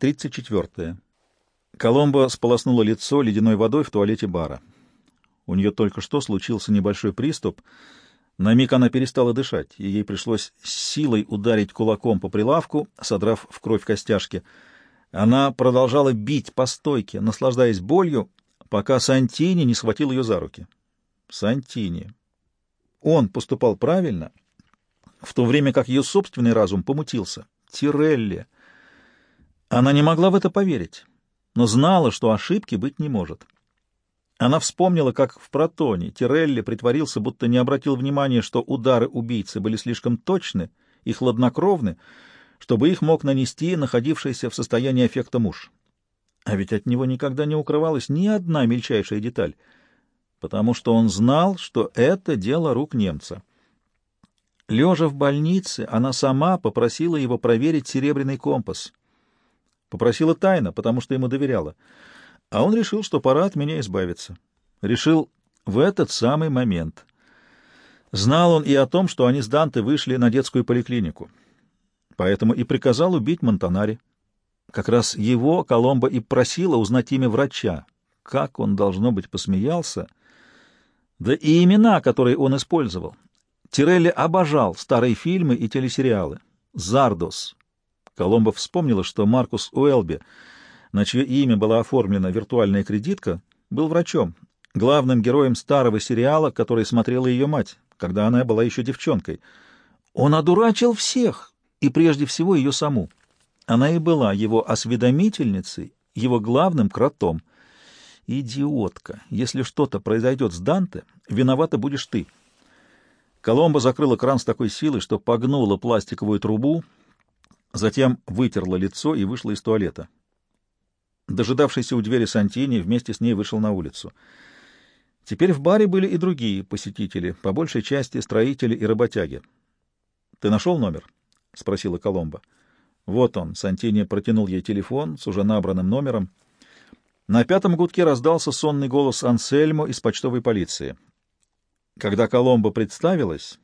34. Коломбо сполоснула лицо ледяной водой в туалете бара. У нее только что случился небольшой приступ. На миг она перестала дышать, и ей пришлось силой ударить кулаком по прилавку, содрав в кровь костяшки. Она продолжала бить по стойке, наслаждаясь болью, пока Сантини не схватил ее за руки. Сантини. Он поступал правильно, в то время как ее собственный разум помутился. Тирелли. Она не могла в это поверить, но знала, что ошибки быть не может. Она вспомнила, как в протоне Тирелли притворился, будто не обратил внимания, что удары убийцы были слишком точны и хладнокровны, чтобы их мог нанести находившийся в состоянии эффекта муж. А ведь от него никогда не укрывалась ни одна мельчайшая деталь, потому что он знал, что это дело рук немца. Лежа в больнице, она сама попросила его проверить серебряный компас. Попросила тайно, потому что ему доверяла. А он решил, что пора от меня избавиться. Решил в этот самый момент. Знал он и о том, что они с Данте вышли на детскую поликлинику. Поэтому и приказал убить Монтанари. Как раз его Коломбо и просила узнать имя врача. Как он, должно быть, посмеялся. Да и имена, которые он использовал. Тирелли обожал старые фильмы и телесериалы. «Зардос». Коломбо вспомнила, что Маркус Уэлби, на чье имя была оформлена виртуальная кредитка, был врачом, главным героем старого сериала, который смотрела ее мать, когда она была еще девчонкой. Он одурачил всех, и прежде всего ее саму. Она и была его осведомительницей, его главным кротом. «Идиотка! Если что-то произойдет с Данте, виновата будешь ты». Коломба закрыла кран с такой силой, что погнула пластиковую трубу, затем вытерла лицо и вышла из туалета. Дожидавшийся у двери Сантини вместе с ней вышел на улицу. Теперь в баре были и другие посетители, по большей части строители и работяги. — Ты нашел номер? — спросила Коломба. — Вот он. Сантини протянул ей телефон с уже набранным номером. На пятом гудке раздался сонный голос Ансельмо из почтовой полиции. Когда Коломбо представилась,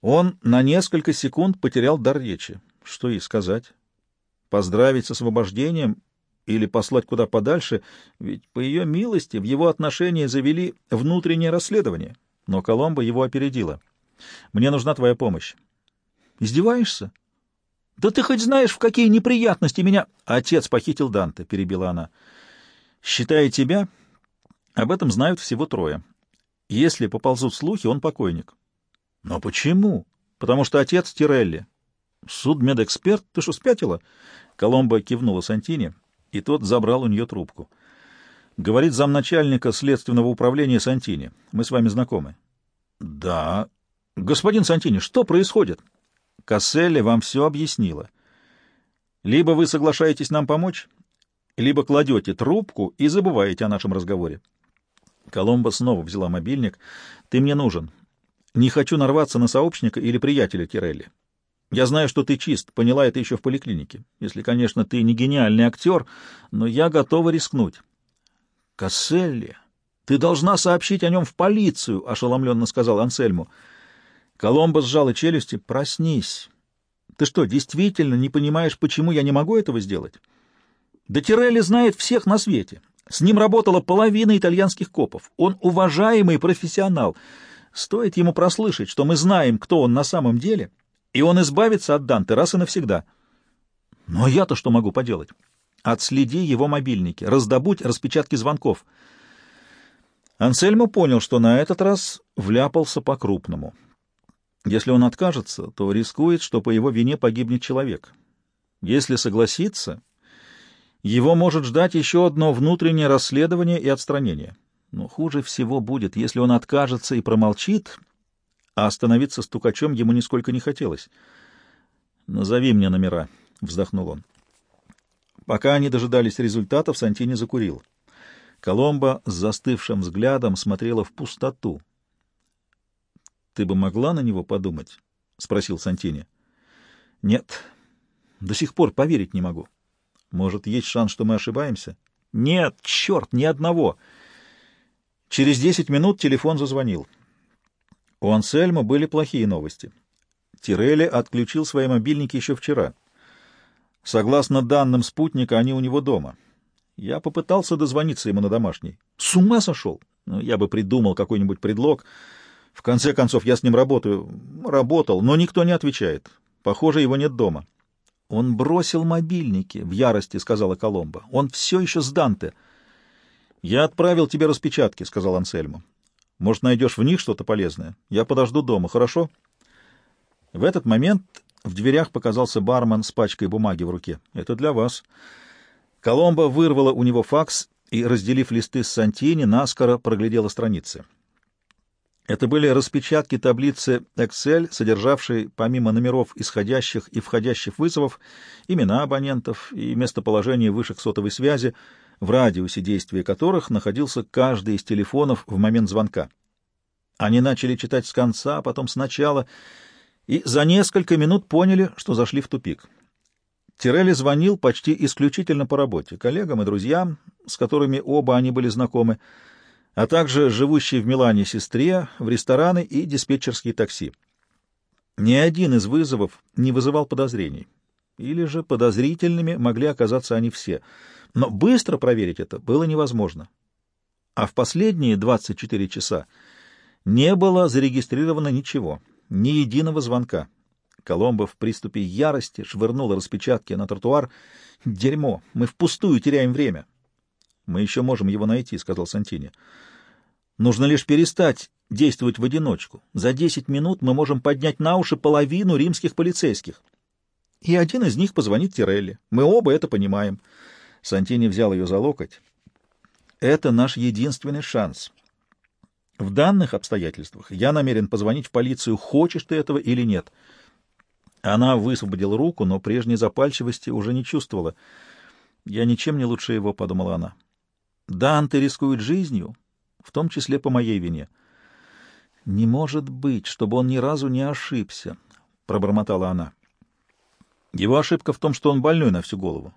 он на несколько секунд потерял дар речи. Что ей сказать? Поздравить с освобождением или послать куда подальше? Ведь, по ее милости, в его отношении завели внутреннее расследование. Но Коломбо его опередила. «Мне нужна твоя помощь». «Издеваешься?» «Да ты хоть знаешь, в какие неприятности меня...» «Отец похитил Данте», — перебила она. «Считая тебя, об этом знают всего трое. Если поползут слухи, он покойник. Но почему? Потому что отец Тирелли. Судмедэксперт? Ты что, спятила? Коломбо кивнула Сантини, и тот забрал у нее трубку. Говорит замначальника следственного управления Сантини. Мы с вами знакомы. Да. Господин Сантини, что происходит? Касселли вам все объяснила. Либо вы соглашаетесь нам помочь, либо кладете трубку и забываете о нашем разговоре. Коломба снова взяла мобильник. «Ты мне нужен. Не хочу нарваться на сообщника или приятеля Тирелли. Я знаю, что ты чист, поняла это еще в поликлинике. Если, конечно, ты не гениальный актер, но я готова рискнуть». «Касселли, ты должна сообщить о нем в полицию», — ошеломленно сказал Ансельму. Коломба сжала челюсти. «Проснись. Ты что, действительно не понимаешь, почему я не могу этого сделать?» «Да Тирелли знает всех на свете. С ним работала половина итальянских копов. Он уважаемый профессионал. Стоит ему прослышать, что мы знаем, кто он на самом деле, и он избавится от Данте раз и навсегда. Но я-то что могу поделать? Отследи его мобильники, раздобудь распечатки звонков. Ансельмо понял, что на этот раз вляпался по-крупному. Если он откажется, то рискует, что по его вине погибнет человек. Если согласится, его может ждать еще одно внутреннее расследование и отстранение. Но хуже всего будет, если он откажется и промолчит, а остановиться стукачом ему нисколько не хотелось. «Назови мне номера», — вздохнул он. Пока они дожидались результатов, Сантини закурил. Коломба с застывшим взглядом смотрела в пустоту. «Ты бы могла на него подумать?» — спросил Сантини. «Нет, до сих пор поверить не могу». Может, есть шанс, что мы ошибаемся? Нет, черт, ни одного. Через десять минут телефон зазвонил. У Ансельма были плохие новости. Тирелли отключил свои мобильники еще вчера. Согласно данным спутника, они у него дома. Я попытался дозвониться ему на домашний. С ума сошел? Ну, я бы придумал какой-нибудь предлог. В конце концов, я с ним работаю. Работал, но никто не отвечает. Похоже, его нет дома. Он бросил мобильники, в ярости сказала Коломба. Он все еще с Данте. Я отправил тебе распечатки, сказал Ансельмо. Может, найдешь в них что-то полезное? Я подожду дома, хорошо? В этот момент в дверях показался бармен с пачкой бумаги в руке. Это для вас. Коломба вырвала у него факс и, разделив листы с Сантини, наскоро проглядела страницы. Это были распечатки таблицы Excel, содержавшие, помимо номеров исходящих и входящих вызовов, имена абонентов и местоположение вышек сотовой связи, в радиусе действия которых находился каждый из телефонов в момент звонка. Они начали читать с конца, а потом сначала, и за несколько минут поняли, что зашли в тупик. Тирелли звонил почти исключительно по работе, коллегам и друзьям, с которыми оба они были знакомы, а также живущей в Милане сестре, в рестораны и диспетчерские такси. Ни один из вызовов не вызывал подозрений. Или же подозрительными могли оказаться они все. Но быстро проверить это было невозможно. А в последние 24 часа не было зарегистрировано ничего, ни единого звонка. Коломбо в приступе ярости швырнул распечатки на тротуар. «Дерьмо! Мы впустую теряем время!» «Мы еще можем его найти», — сказал Сантини. «Нужно лишь перестать действовать в одиночку. За десять минут мы можем поднять на уши половину римских полицейских. И один из них позвонит Тирелли. Мы оба это понимаем». Сантини взял ее за локоть. «Это наш единственный шанс. В данных обстоятельствах я намерен позвонить в полицию, хочешь ты этого или нет». Она высвободила руку, но прежней запальчивости уже не чувствовала. «Я ничем не лучше его», — подумала она. Данте рискует жизнью, в том числе по моей вине. Не может быть, чтобы он ни разу не ошибся, пробормотала она. Его ошибка в том, что он больной на всю голову.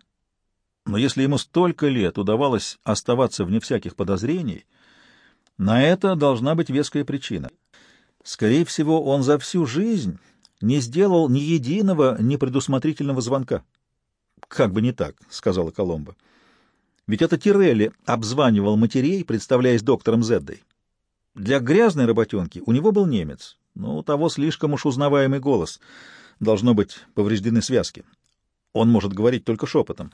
Но если ему столько лет удавалось оставаться вне всяких подозрений, на это должна быть веская причина. Скорее всего, он за всю жизнь не сделал ни единого непредусмотрительного звонка. — Как бы не так, — сказала Коломба. Ведь это Тирелли обзванивал матерей, представляясь доктором Зеддой. Для грязной работенки у него был немец, но у того слишком уж узнаваемый голос. Должно быть, повреждены связки. Он может говорить только шепотом.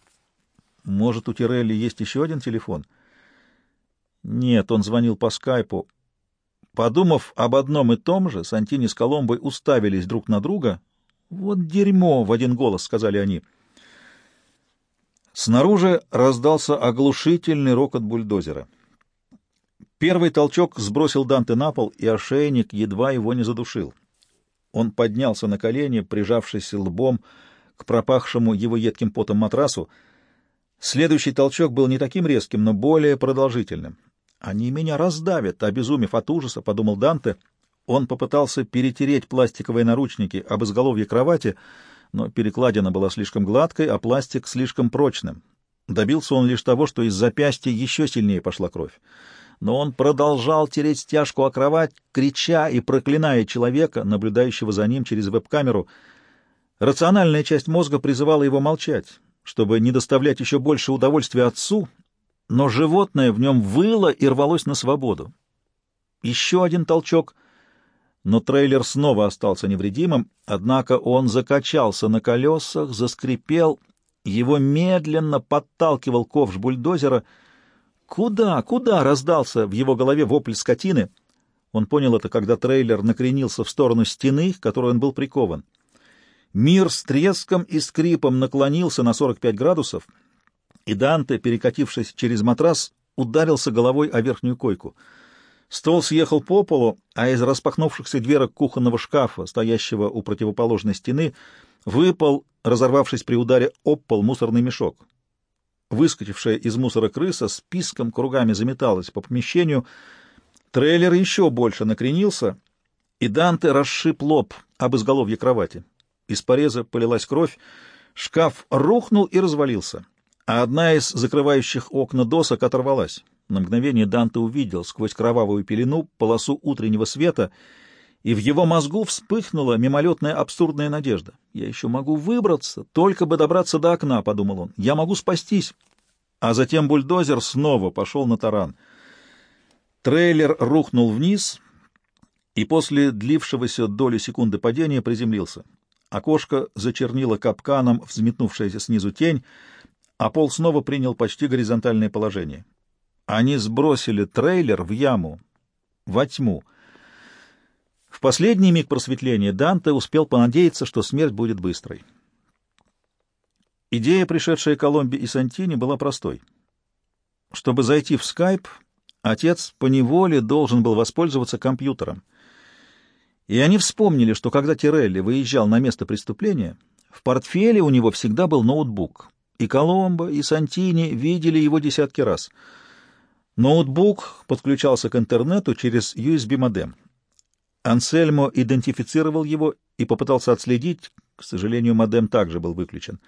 Может, у Тирелли есть еще один телефон? Нет, он звонил по скайпу. Подумав об одном и том же, Сантини с Коломбой уставились друг на друга. «Вот дерьмо!» — в один голос сказали они — Снаружи раздался оглушительный рокот бульдозера. Первый толчок сбросил Данте на пол, и ошейник едва его не задушил. Он поднялся на колени, прижавшись лбом к пропахшему его едким потом матрасу. Следующий толчок был не таким резким, но более продолжительным. «Они меня раздавят», — обезумев от ужаса, — подумал Данте. Он попытался перетереть пластиковые наручники об изголовье кровати — но перекладина была слишком гладкой, а пластик слишком прочным. Добился он лишь того, что из запястья еще сильнее пошла кровь. Но он продолжал тереть стяжку о кровать, крича и проклиная человека, наблюдающего за ним через веб-камеру. Рациональная часть мозга призывала его молчать, чтобы не доставлять еще больше удовольствия отцу, но животное в нем выло и рвалось на свободу. Еще один толчок — но трейлер снова остался невредимым, однако он закачался на колесах, заскрипел, его медленно подталкивал ковш бульдозера. «Куда? Куда?» — раздался в его голове вопль скотины. Он понял это, когда трейлер накренился в сторону стены, к которой он был прикован. Мир с треском и скрипом наклонился на 45 градусов, и Данте, перекатившись через матрас, ударился головой о верхнюю койку — Стол съехал по полу, а из распахнувшихся дверок кухонного шкафа, стоящего у противоположной стены, выпал, разорвавшись при ударе об пол, мусорный мешок. Выскочившая из мусора крыса с писком кругами заметалась по помещению. Трейлер еще больше накренился, и Данте расшиб лоб об изголовье кровати. Из пореза полилась кровь, шкаф рухнул и развалился, а одна из закрывающих окна досок оторвалась. На мгновение Данте увидел сквозь кровавую пелену полосу утреннего света и в его мозгу вспыхнула мимолетная абсурдная надежда. «Я еще могу выбраться, только бы добраться до окна», — подумал он. «Я могу спастись». А затем бульдозер снова пошел на таран. Трейлер рухнул вниз и после длившегося доли секунды падения приземлился. Окошко зачернило капканом взметнувшаяся снизу тень, а пол снова принял почти горизонтальное положение. Они сбросили трейлер в яму, во тьму. В последний миг просветления Данте успел понадеяться, что смерть будет быстрой. Идея, пришедшая Коломбе и Сантини, была простой. Чтобы зайти в скайп, отец поневоле должен был воспользоваться компьютером. И они вспомнили, что когда Тирелли выезжал на место преступления, в портфеле у него всегда был ноутбук. И Коломбо, и Сантини видели его десятки раз — Ноутбук подключался к интернету через USB-модем. Ансельмо идентифицировал его и попытался отследить, к сожалению, модем также был выключен.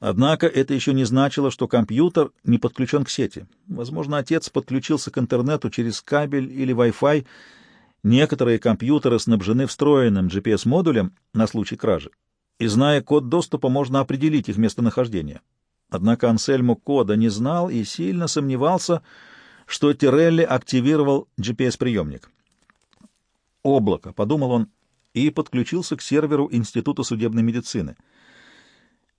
Однако это еще не значило, что компьютер не подключен к сети. Возможно, отец подключился к интернету через кабель или Wi-Fi. Некоторые компьютеры снабжены встроенным GPS-модулем на случай кражи. И зная код доступа, можно определить их местонахождение. Однако Ансельмо кода не знал и сильно сомневался, что Тирелли активировал GPS-приемник. «Облако», — подумал он, и подключился к серверу Института судебной медицины.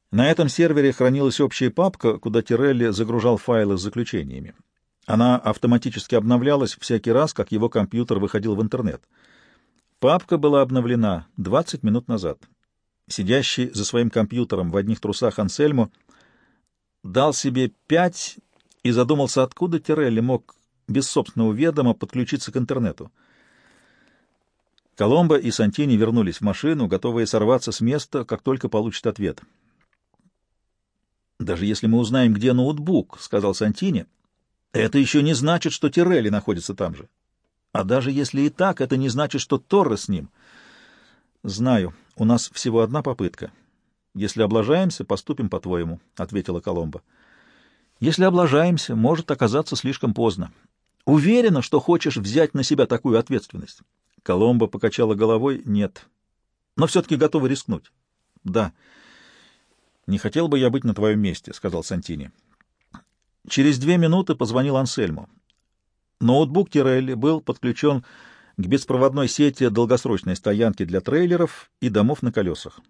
На этом сервере хранилась общая папка, куда Тирелли загружал файлы с заключениями. Она автоматически обновлялась всякий раз, как его компьютер выходил в интернет. Папка была обновлена 20 минут назад. Сидящий за своим компьютером в одних трусах Ансельмо дал себе пять и задумался, откуда Тирелли мог без собственного ведома подключиться к интернету. Коломбо и Сантини вернулись в машину, готовые сорваться с места, как только получат ответ. «Даже если мы узнаем, где ноутбук», — сказал Сантини, — «это еще не значит, что Тирелли находится там же. А даже если и так, это не значит, что Торре с ним». «Знаю, у нас всего одна попытка. Если облажаемся, поступим по-твоему», — ответила Коломбо. Если облажаемся, может оказаться слишком поздно. Уверена, что хочешь взять на себя такую ответственность. Коломбо покачала головой. Нет. Но все-таки готова рискнуть. Да. Не хотел бы я быть на твоем месте, сказал Сантини. Через две минуты позвонил Ансельмо. Ноутбук Тирелли был подключен к беспроводной сети долгосрочной стоянки для трейлеров и домов на колесах.